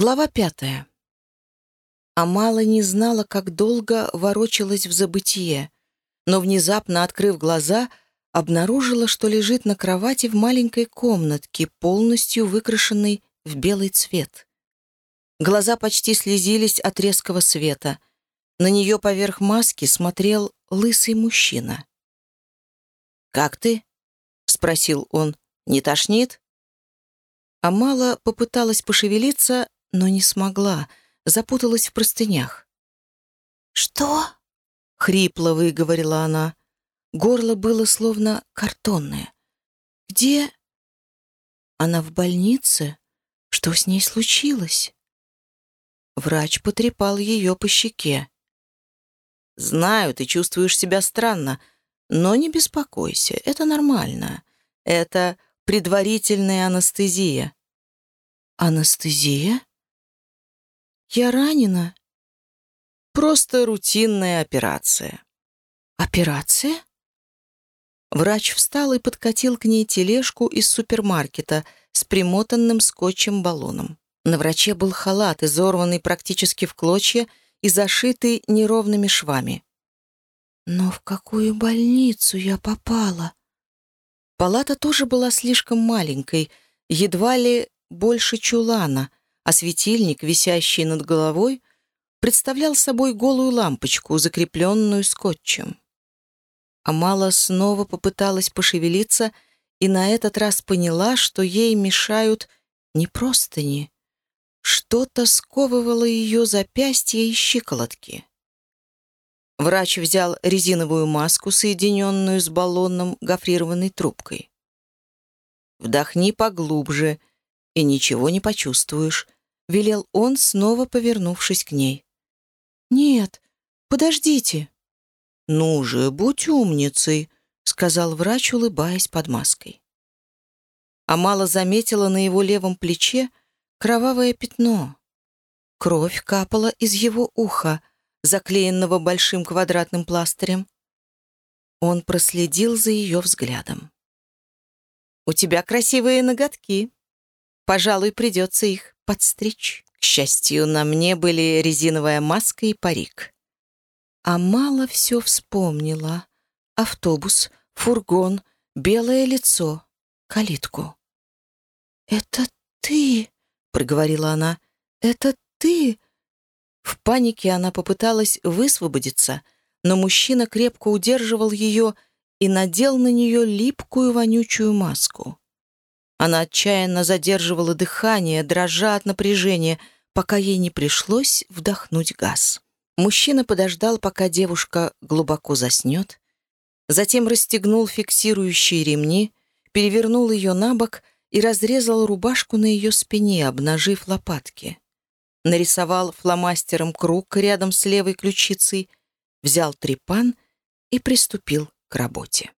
Глава пятая. Амала не знала, как долго ворочалась в забытие, но внезапно, открыв глаза, обнаружила, что лежит на кровати в маленькой комнатке, полностью выкрашенной в белый цвет. Глаза почти слезились от резкого света. На нее поверх маски смотрел лысый мужчина. «Как ты?» — спросил он. «Не тошнит?» Амала попыталась пошевелиться, но не смогла, запуталась в простынях. «Что?» — хрипло выговорила она. Горло было словно картонное. «Где?» «Она в больнице? Что с ней случилось?» Врач потрепал ее по щеке. «Знаю, ты чувствуешь себя странно, но не беспокойся, это нормально. Это предварительная анестезия». «Анестезия?» «Я ранена?» «Просто рутинная операция». «Операция?» Врач встал и подкатил к ней тележку из супермаркета с примотанным скотчем баллоном. На враче был халат, изорванный практически в клочья и зашитый неровными швами. «Но в какую больницу я попала?» Палата тоже была слишком маленькой, едва ли больше чулана, а светильник, висящий над головой, представлял собой голую лампочку, закрепленную скотчем. Амала снова попыталась пошевелиться и на этот раз поняла, что ей мешают не простыни. Что-то сковывало ее запястья и щиколотки. Врач взял резиновую маску, соединенную с баллоном гофрированной трубкой. «Вдохни поглубже, и ничего не почувствуешь», — велел он, снова повернувшись к ней. «Нет, подождите». «Ну же, будь умницей», — сказал врач, улыбаясь под маской. Амала заметила на его левом плече кровавое пятно. Кровь капала из его уха, заклеенного большим квадратным пластырем. Он проследил за ее взглядом. «У тебя красивые ноготки. Пожалуй, придется их подстричь. К счастью, на мне были резиновая маска и парик. А мало все вспомнила. Автобус, фургон, белое лицо, калитку. «Это ты!» — проговорила она. «Это ты!» В панике она попыталась высвободиться, но мужчина крепко удерживал ее и надел на нее липкую вонючую маску. Она отчаянно задерживала дыхание, дрожа от напряжения, пока ей не пришлось вдохнуть газ. Мужчина подождал, пока девушка глубоко заснет, затем расстегнул фиксирующие ремни, перевернул ее на бок и разрезал рубашку на ее спине, обнажив лопатки. Нарисовал фломастером круг рядом с левой ключицей, взял трепан и приступил к работе.